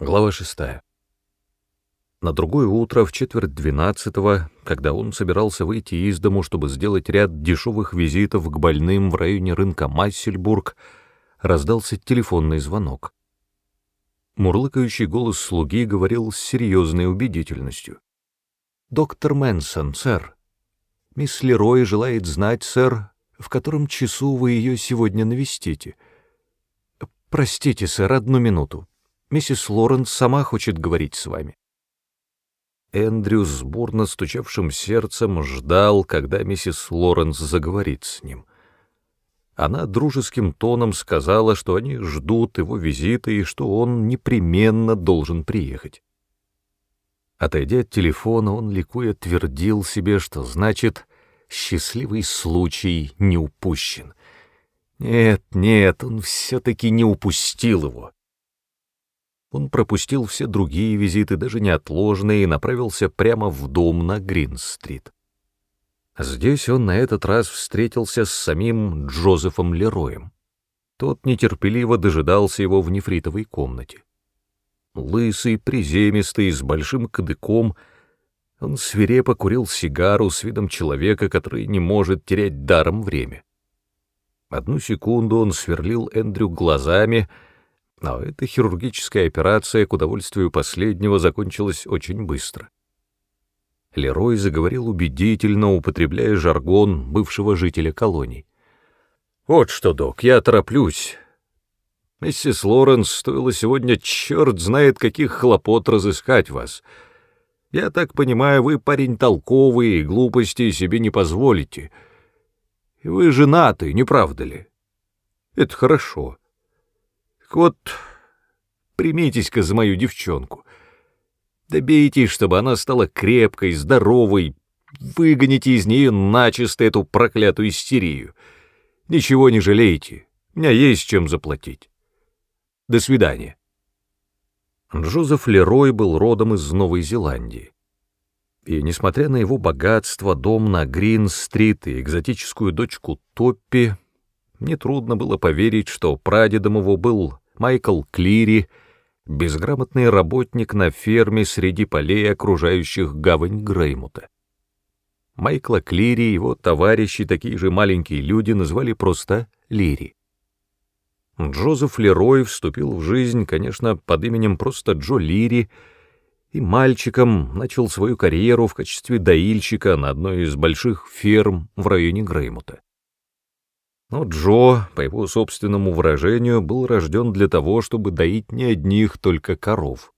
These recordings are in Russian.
Глава шестая. На другое утро, в четверть двенадцатого, когда он собирался выйти из дому, чтобы сделать ряд дешевых визитов к больным в районе рынка Массельбург, раздался телефонный звонок. Мурлыкающий голос слуги говорил с серьезной убедительностью. «Доктор Мэнсон, сэр. Мисс Лерой желает знать, сэр, в котором часу вы ее сегодня навестите. Простите, сэр, одну минуту. Миссис Лоренс сама хочет говорить с вами. Эндрю с бурно стучавшим сердцем ждал, когда миссис Лоренс заговорит с ним. Она дружеским тоном сказала, что они ждут его визита и что он непременно должен приехать. Отойдя от телефона, он ликуя твердил себе, что значит «счастливый случай не упущен». Нет, нет, он все-таки не упустил его. Он пропустил все другие визиты, даже неотложные, и направился прямо в дом на Грин-стрит. Здесь он на этот раз встретился с самим Джозефом Лероем. Тот нетерпеливо дожидался его в нефритовой комнате. Лысый, приземистый, с большим кадыком, он свирепо курил сигару с видом человека, который не может терять даром время. Одну секунду он сверлил Эндрю глазами — но эта хирургическая операция, к удовольствию последнего, закончилась очень быстро. Лерой заговорил убедительно, употребляя жаргон бывшего жителя колоний. «Вот что, док, я тороплюсь. Миссис Лоренс стоило сегодня черт знает каких хлопот разыскать вас. Я так понимаю, вы парень толковый и глупости себе не позволите. Вы женаты, не правда ли? Это хорошо». Вот примитесь-ка за мою девчонку. Добейтесь, чтобы она стала крепкой, здоровой, выгоните из нее начисто эту проклятую истерию. Ничего не жалейте, у меня есть чем заплатить. До свидания. Джозеф Лерой был родом из Новой Зеландии. И, несмотря на его богатство, дом на Грин-стрит и экзотическую дочку Топпи, Нетрудно было поверить, что прадедом его был Майкл Клири, безграмотный работник на ферме среди полей, окружающих гавань Греймута. Майкла Клири и его товарищи, такие же маленькие люди, назвали просто Лири. Джозеф Лерой вступил в жизнь, конечно, под именем просто Джо Лири, и мальчиком начал свою карьеру в качестве доильщика на одной из больших ферм в районе Греймута. Но Джо, по его собственному выражению, был рожден для того, чтобы доить не одних только коров.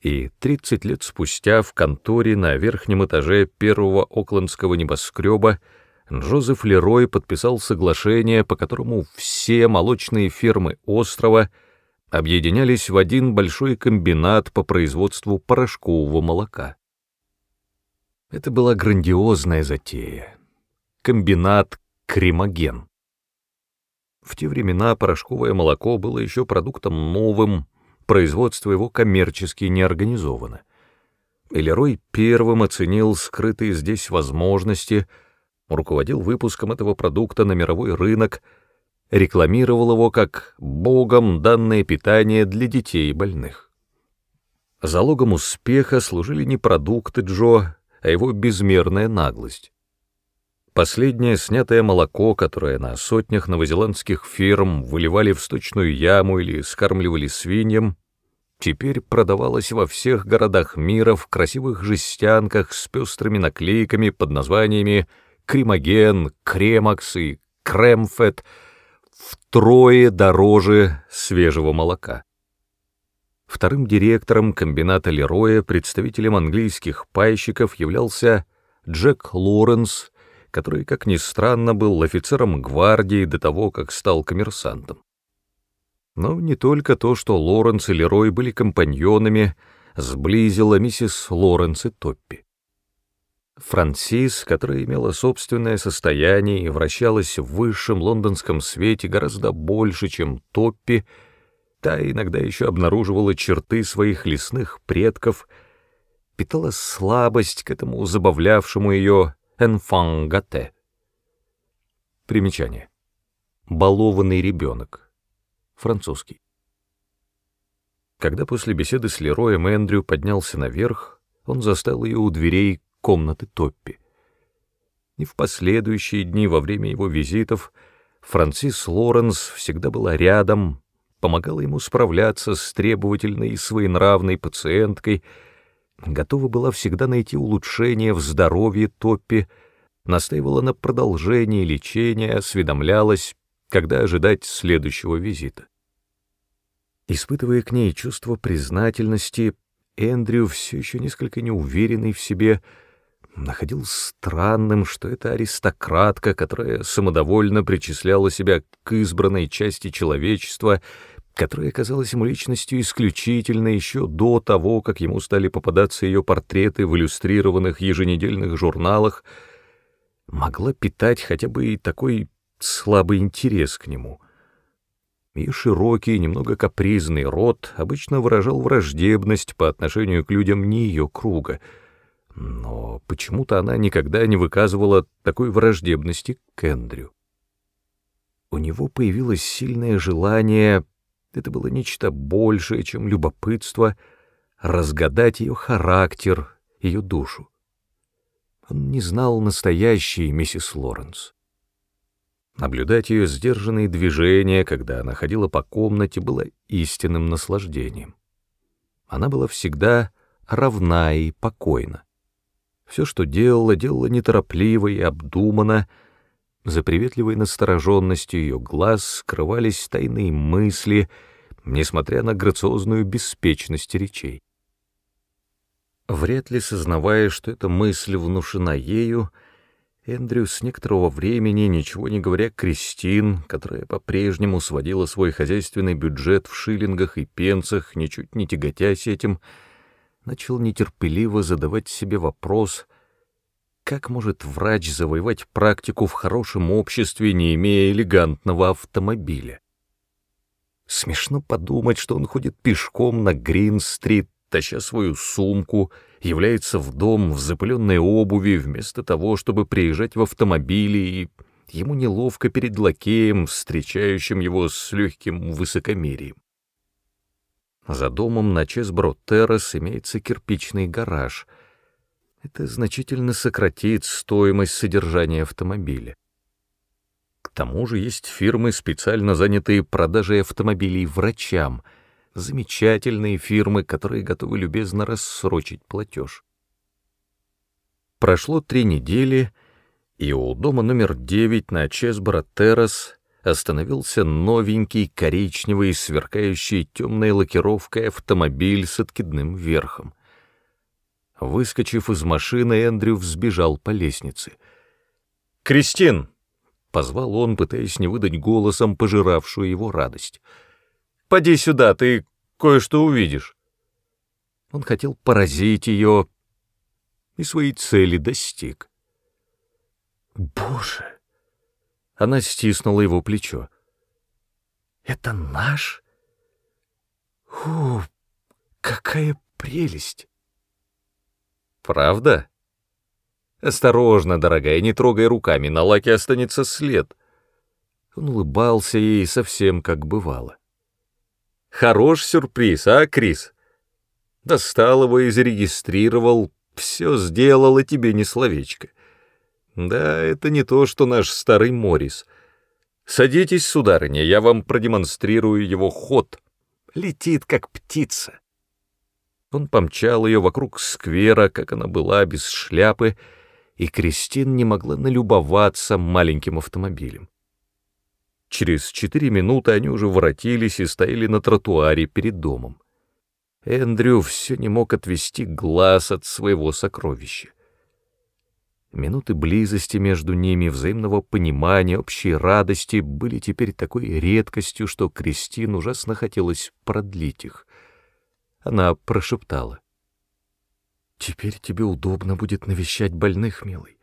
И 30 лет спустя в конторе на верхнем этаже первого оклендского небоскреба Джозеф Лерой подписал соглашение, по которому все молочные фермы острова объединялись в один большой комбинат по производству порошкового молока. Это была грандиозная затея. Комбинат кремоген. В те времена порошковое молоко было еще продуктом новым, производство его коммерчески не организовано. Элерой первым оценил скрытые здесь возможности, руководил выпуском этого продукта на мировой рынок, рекламировал его как «богом данное питание для детей и больных». Залогом успеха служили не продукты Джо, а его безмерная наглость. Последнее снятое молоко, которое на сотнях новозеландских ферм выливали в сточную яму или скармливали свиньям, теперь продавалось во всех городах мира в красивых жестянках с пестрыми наклейками под названиями «Кремоген», «Кремакс» и «Кремфет» втрое дороже свежего молока. Вторым директором комбината Лероя, представителем английских пайщиков, являлся Джек Лоренс, который, как ни странно, был офицером гвардии до того, как стал коммерсантом. Но не только то, что Лоренс и Лерой были компаньонами, сблизило миссис Лоренс и Топпи. Франсис, которая имела собственное состояние и вращалась в высшем лондонском свете гораздо больше, чем Топпи, та иногда еще обнаруживала черты своих лесных предков, питала слабость к этому забавлявшему ее «enfant gâté». Примечание. Балованный ребенок. Французский. Когда после беседы с Лероем Эндрю поднялся наверх, он застал ее у дверей комнаты Топпи. И в последующие дни во время его визитов Франсис Лоренс всегда была рядом, помогала ему справляться с требовательной и своенравной пациенткой, готова была всегда найти улучшение в здоровье Топпи, настаивала на продолжении лечения, осведомлялась, когда ожидать следующего визита. Испытывая к ней чувство признательности, Эндрю, все еще несколько неуверенный в себе, находил странным, что эта аристократка, которая самодовольно причисляла себя к избранной части человечества, которая казалась ему личностью исключительной еще до того, как ему стали попадаться ее портреты в иллюстрированных еженедельных журналах, могла питать хотя бы и такой слабый интерес к нему. И широкий, немного капризный рот обычно выражал враждебность по отношению к людям не ее круга, но почему-то она никогда не выказывала такой враждебности к Эндрю. У него появилось сильное желание, это было нечто большее, чем любопытство, разгадать ее характер, ее душу. Он не знал настоящей миссис Лоренс. Наблюдать ее сдержанные движения, когда она ходила по комнате, было истинным наслаждением. Она была всегда равна и покойна. Все, что делала, делала неторопливо и обдуманно. За приветливой настороженностью ее глаз скрывались тайные мысли, несмотря на грациозную беспечность речей. Вряд ли сознавая, что эта мысль внушена ею, Эндрю с некоторого времени, ничего не говоря Кристин, которая по-прежнему сводила свой хозяйственный бюджет в шиллингах и пенсах, ничуть не тяготясь этим, начал нетерпеливо задавать себе вопрос, как может врач завоевать практику в хорошем обществе, не имея элегантного автомобиля? Смешно подумать, что он ходит пешком на Грин-стрит, таща свою сумку, является в дом в запыленной обуви вместо того, чтобы приезжать в автомобиле, и ему неловко перед лакеем, встречающим его с легким высокомерием. За домом на Чесбро-Террас имеется кирпичный гараж. Это значительно сократит стоимость содержания автомобиля. К тому же есть фирмы, специально занятые продажей автомобилей врачам — замечательные фирмы, которые готовы любезно рассрочить платеж. Прошло три недели, и у дома номер девять на Чесборо-Террас остановился новенький коричневый, сверкающий темной лакировкой автомобиль с откидным верхом. Выскочив из машины, Эндрю взбежал по лестнице. «Кристин!» — позвал он, пытаясь не выдать голосом пожиравшую его радость — Поди сюда, ты кое-что увидишь». Он хотел поразить ее и своей цели достиг. «Боже!» Она стиснула его плечо. «Это наш? О, какая прелесть!» «Правда?» «Осторожно, дорогая, не трогай руками, на лаке останется след». Он улыбался ей совсем как бывало. Хорош сюрприз, а, Крис? Достал его и зарегистрировал, все сделал, и тебе не словечко. Да, это не то, что наш старый Морис. Садитесь, сударыня, я вам продемонстрирую его ход. Летит, как птица. Он помчал ее вокруг сквера, как она была, без шляпы, и Кристин не могла налюбоваться маленьким автомобилем. Через четыре минуты они уже воротились и стояли на тротуаре перед домом. Эндрю все не мог отвести глаз от своего сокровища. Минуты близости между ними, взаимного понимания, общей радости были теперь такой редкостью, что Кристин ужасно хотелось продлить их. Она прошептала. «Теперь тебе удобно будет навещать больных, милый».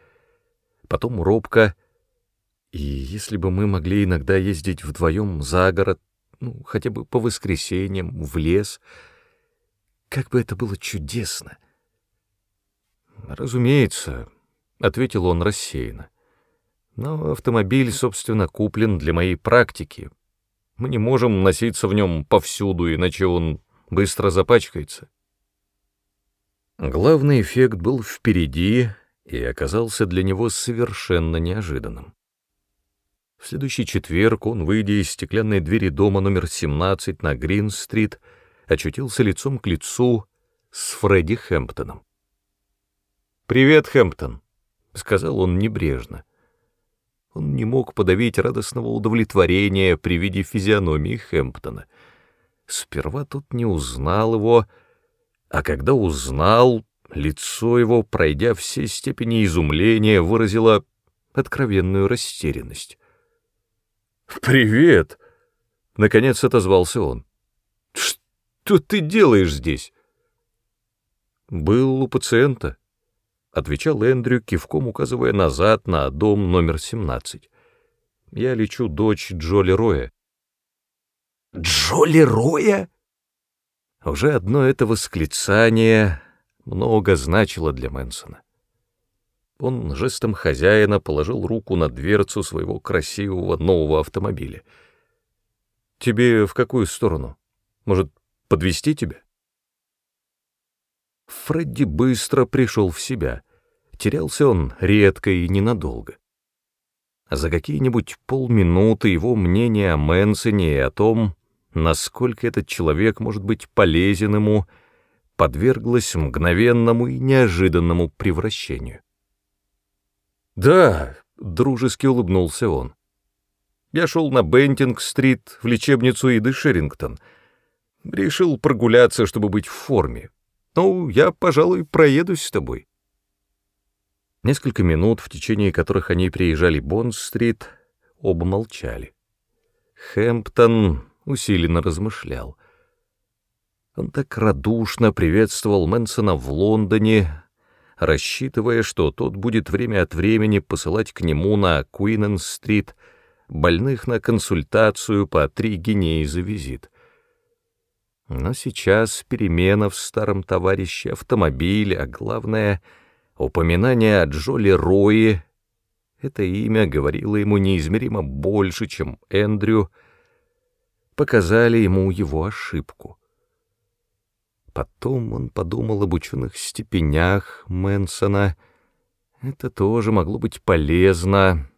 Потом робко и если бы мы могли иногда ездить вдвоем за город, ну, хотя бы по воскресеньям, в лес, как бы это было чудесно. Разумеется, — ответил он рассеянно. Но автомобиль, собственно, куплен для моей практики. Мы не можем носиться в нем повсюду, иначе он быстро запачкается. Главный эффект был впереди и оказался для него совершенно неожиданным. В следующий четверг он, выйдя из стеклянной двери дома номер 17 на Грин-стрит, очутился лицом к лицу с Фредди Хэмптоном. «Привет, Хэмптон», — сказал он небрежно. Он не мог подавить радостного удовлетворения при виде физиономии Хэмптона. Сперва тут не узнал его, а когда узнал, лицо его, пройдя все степени изумления, выразило откровенную растерянность. «Привет!» — наконец отозвался он. «Что ты делаешь здесь?» «Был у пациента», — отвечал Эндрю, кивком указывая назад на дом номер 17. «Я лечу дочь Джоли Роя». «Джоли Роя?» Уже одно это восклицание много значило для Мэнсона. Он жестом хозяина положил руку на дверцу своего красивого нового автомобиля. «Тебе в какую сторону? Может, подвести тебя?» Фредди быстро пришел в себя. Терялся он редко и ненадолго. За какие-нибудь полминуты его мнение о Мэнсоне и о том, насколько этот человек может быть полезен ему, подверглось мгновенному и неожиданному превращению. «Да», — дружески улыбнулся он. «Я шел на Бентинг-стрит в лечебницу Иды Шерингтон. Решил прогуляться, чтобы быть в форме. Ну, я, пожалуй, проедусь с тобой». Несколько минут, в течение которых они приезжали Бонд-стрит, оба молчали. Хэмптон усиленно размышлял. Он так радушно приветствовал Мэнсона в Лондоне, рассчитывая, что тот будет время от времени посылать к нему на Куинен-стрит больных на консультацию по три гинеи за визит. Но сейчас перемена в старом товарище автомобиле, а главное — упоминание о Джоли Рое, это имя говорило ему неизмеримо больше, чем Эндрю, показали ему его ошибку — Потом он подумал об ученых степенях Мэнсона. Это тоже могло быть полезно,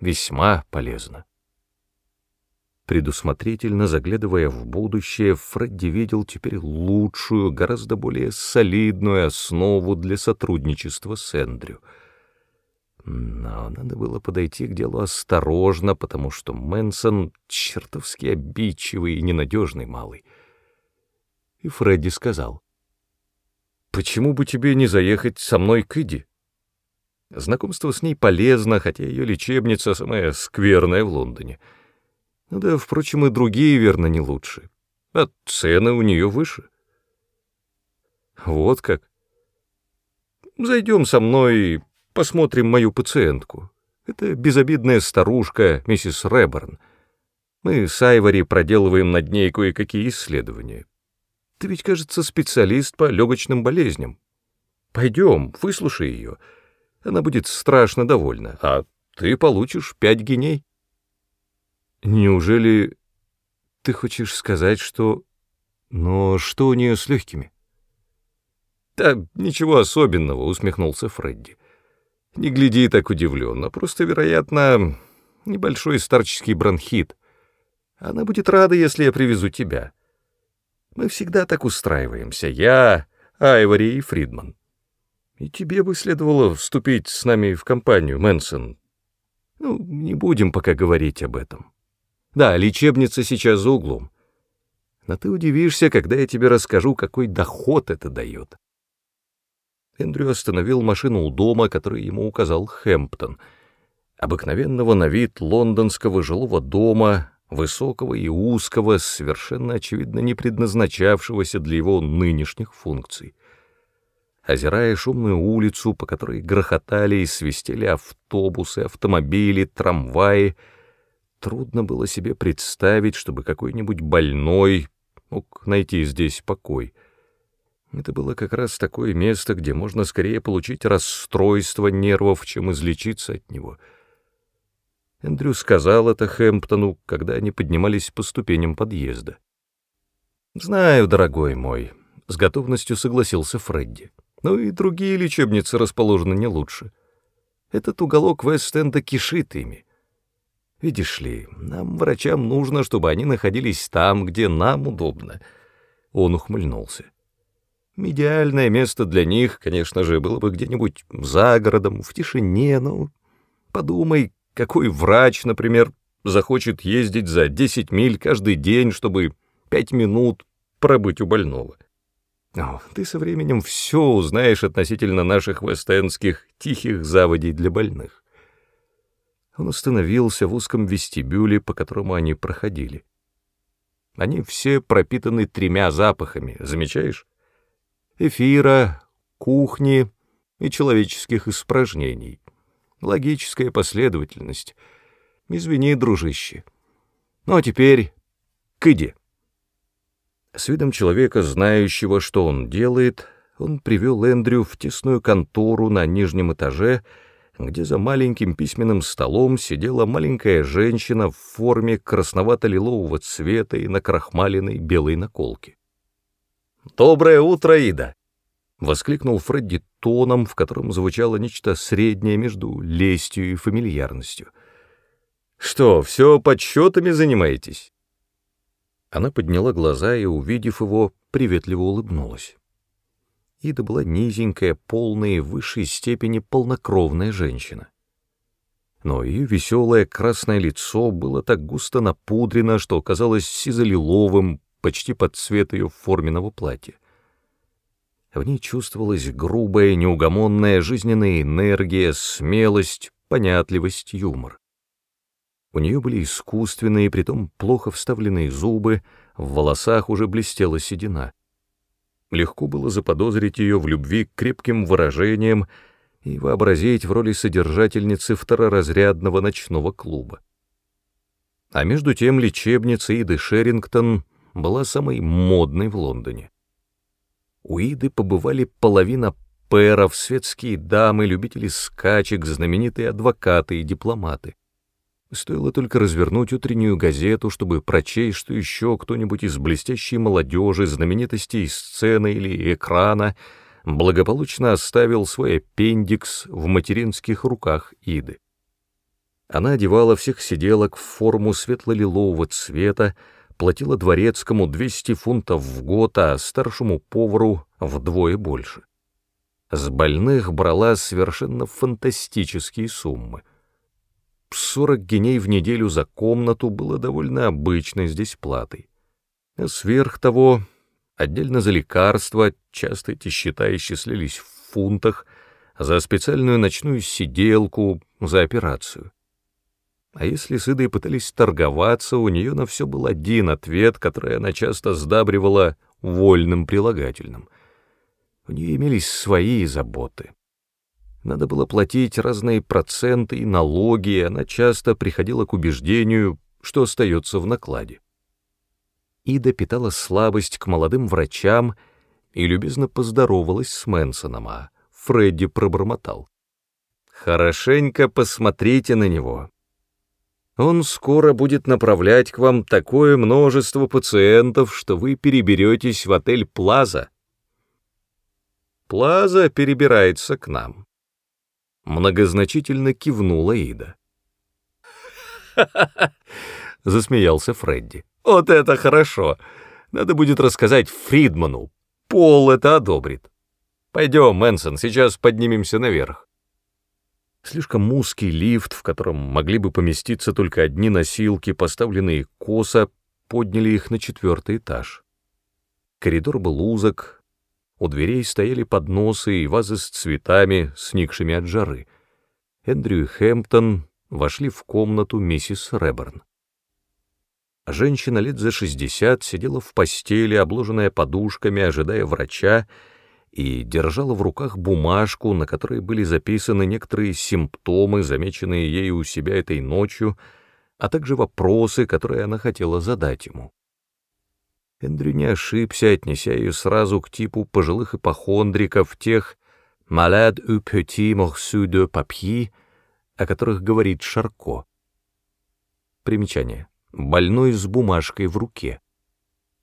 весьма полезно. Предусмотрительно заглядывая в будущее, Фредди видел теперь лучшую, гораздо более солидную основу для сотрудничества с Эндрю. Но надо было подойти к делу осторожно, потому что Мэнсон чертовски обидчивый и ненадежный малый и Фредди сказал, «Почему бы тебе не заехать со мной к Иди? Знакомство с ней полезно, хотя ее лечебница самая скверная в Лондоне. Ну да, впрочем, и другие, верно, не лучше. А цены у нее выше». «Вот как. Зайдем со мной посмотрим мою пациентку. Это безобидная старушка, миссис Рэборн. Мы с Айвори проделываем над ней кое-какие исследования. Ты ведь, кажется, специалист по легочным болезням. Пойдем, выслушай ее. Она будет страшно довольна, а ты получишь пять геней. Неужели ты хочешь сказать, что... Но что у нее с легкими? Да, ничего особенного, усмехнулся Фредди. Не гляди так удивленно, просто, вероятно, небольшой старческий бронхит. Она будет рада, если я привезу тебя. Мы всегда так устраиваемся. Я, Айвори и Фридман. И тебе бы следовало вступить с нами в компанию, Мэнсон. Ну, не будем пока говорить об этом. Да, лечебница сейчас за углом. Но ты удивишься, когда я тебе расскажу, какой доход это дает. Эндрю остановил машину у дома, который ему указал Хэмптон, обыкновенного на вид лондонского жилого дома, высокого и узкого, совершенно очевидно не предназначавшегося для его нынешних функций. Озирая шумную улицу, по которой грохотали и свистели автобусы, автомобили, трамваи, трудно было себе представить, чтобы какой-нибудь больной мог найти здесь покой. Это было как раз такое место, где можно скорее получить расстройство нервов, чем излечиться от него — Эндрю сказал это Хэмптону, когда они поднимались по ступеням подъезда. Знаю, дорогой мой, — с готовностью согласился Фредди. Но и другие лечебницы расположены не лучше. Этот уголок Вест-Энда кишит ими. Видишь ли, нам, врачам, нужно, чтобы они находились там, где нам удобно. Он ухмыльнулся. Идеальное место для них, конечно же, было бы где-нибудь за городом, в тишине, но подумай, какой врач, например, захочет ездить за 10 миль каждый день, чтобы пять минут пробыть у больного. О, ты со временем все узнаешь относительно наших вестенских тихих заводей для больных. Он остановился в узком вестибюле, по которому они проходили. Они все пропитаны тремя запахами, замечаешь? Эфира, кухни и человеческих испражнений. Логическая последовательность. Извини, дружище. Ну а теперь к иде. С видом человека, знающего, что он делает, он привел Эндрю в тесную контору на нижнем этаже, где за маленьким письменным столом сидела маленькая женщина в форме красновато-лилового цвета и на крахмаленной белой наколке. «Доброе утро, Ида!» — воскликнул Фредди тоном, в котором звучало нечто среднее между лестью и фамильярностью. «Что, все подсчетами занимаетесь?» Она подняла глаза и, увидев его, приветливо улыбнулась. Ида была низенькая, полная и в высшей степени полнокровная женщина. Но ее веселое красное лицо было так густо напудрено, что казалось сизолиловым, почти под цвет ее форменного платья. В ней чувствовалась грубая, неугомонная жизненная энергия, смелость, понятливость, юмор. У нее были искусственные, притом плохо вставленные зубы, в волосах уже блестела седина. Легко было заподозрить ее в любви к крепким выражениям и вообразить в роли содержательницы второразрядного ночного клуба. А между тем лечебница Иды Шерингтон была самой модной в Лондоне. У Иды побывали половина пэров, светские дамы, любители скачек, знаменитые адвокаты и дипломаты. Стоило только развернуть утреннюю газету, чтобы прочесть, что еще кто-нибудь из блестящей молодежи, знаменитостей сцены или экрана благополучно оставил свой аппендикс в материнских руках Иды. Она одевала всех сиделок в форму светло-лилового цвета, платила дворецкому 200 фунтов в год, а старшему повару вдвое больше. С больных брала совершенно фантастические суммы — 40 геней в неделю за комнату было довольно обычной здесь платой. А сверх того, отдельно за лекарства, часто эти счета исчислялись в фунтах, за специальную ночную сиделку, за операцию. А если с Идой пытались торговаться, у нее на все был один ответ, который она часто сдабривала вольным прилагательным. У нее имелись свои заботы. Надо было платить разные проценты и налоги, и она часто приходила к убеждению, что остается в накладе. Ида питала слабость к молодым врачам и любезно поздоровалась с Мэнсоном, а Фредди пробормотал. «Хорошенько посмотрите на него. Он скоро будет направлять к вам такое множество пациентов, что вы переберетесь в отель «Плаза». «Плаза перебирается к нам», Многозначительно кивнула Ида. засмеялся Фредди. «Вот это хорошо! Надо будет рассказать Фридману. Пол это одобрит. Пойдем, Мэнсон, сейчас поднимемся наверх». Слишком узкий лифт, в котором могли бы поместиться только одни носилки, поставленные косо, подняли их на четвертый этаж. Коридор был узок, у дверей стояли подносы и вазы с цветами, сникшими от жары. Эндрю и Хэмптон вошли в комнату миссис Реберн. Женщина лет за шестьдесят сидела в постели, обложенная подушками, ожидая врача, и держала в руках бумажку, на которой были записаны некоторые симптомы, замеченные ею у себя этой ночью, а также вопросы, которые она хотела задать ему. Эндрю не ошибся, отнеся ее сразу к типу пожилых ипохондриков, тех «malade ou petit morceau de papier», о которых говорит Шарко. Примечание. Больной с бумажкой в руке.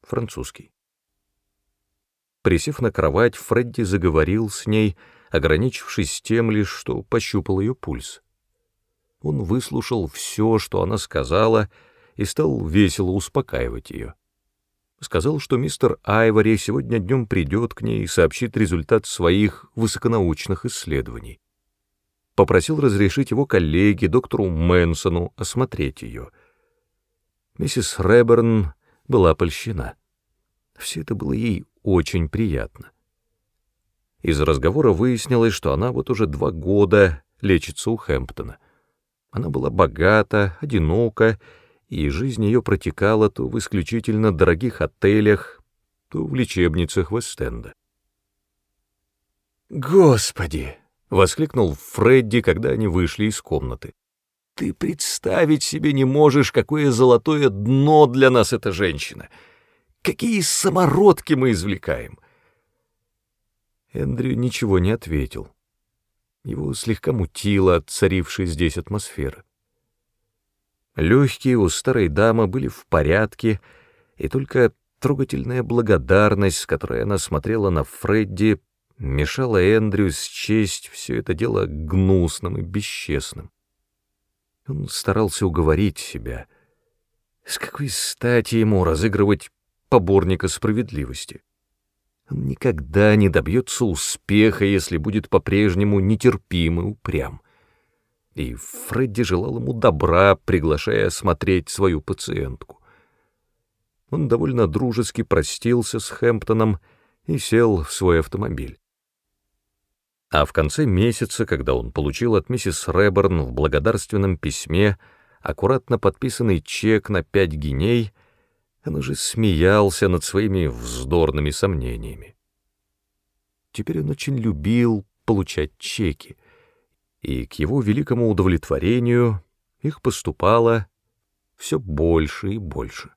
Французский. Присев на кровать, Фредди заговорил с ней, ограничившись тем лишь, что пощупал ее пульс. Он выслушал все, что она сказала, и стал весело успокаивать ее. Сказал, что мистер Айвори сегодня днем придет к ней и сообщит результат своих высоконаучных исследований. Попросил разрешить его коллеге, доктору Мэнсону, осмотреть ее. Миссис Рэберн была польщена. Все это было ей очень приятно. Из разговора выяснилось, что она вот уже два года лечится у Хэмптона. Она была богата, одинока, и жизнь ее протекала то в исключительно дорогих отелях, то в лечебницах Вестенда. «Господи!» — воскликнул Фредди, когда они вышли из комнаты. «Ты представить себе не можешь, какое золотое дно для нас эта женщина! Какие самородки мы извлекаем!» Эндрю ничего не ответил. Его слегка мутило от царившей здесь атмосферы. Легкие у старой дамы были в порядке, и только трогательная благодарность, с которой она смотрела на Фредди, мешала Эндрю счесть все это дело гнусным и бесчестным. Он старался уговорить себя. С какой стати ему разыгрывать поборника справедливости? Он никогда не добьется успеха, если будет по-прежнему нетерпим и упрям. И Фредди желал ему добра, приглашая осмотреть свою пациентку. Он довольно дружески простился с Хэмптоном и сел в свой автомобиль. А в конце месяца, когда он получил от миссис Рэберн в благодарственном письме аккуратно подписанный чек на пять гиней, он уже смеялся над своими вздорными сомнениями. Теперь он очень любил получать чеки, и к его великому удовлетворению их поступало все больше и больше.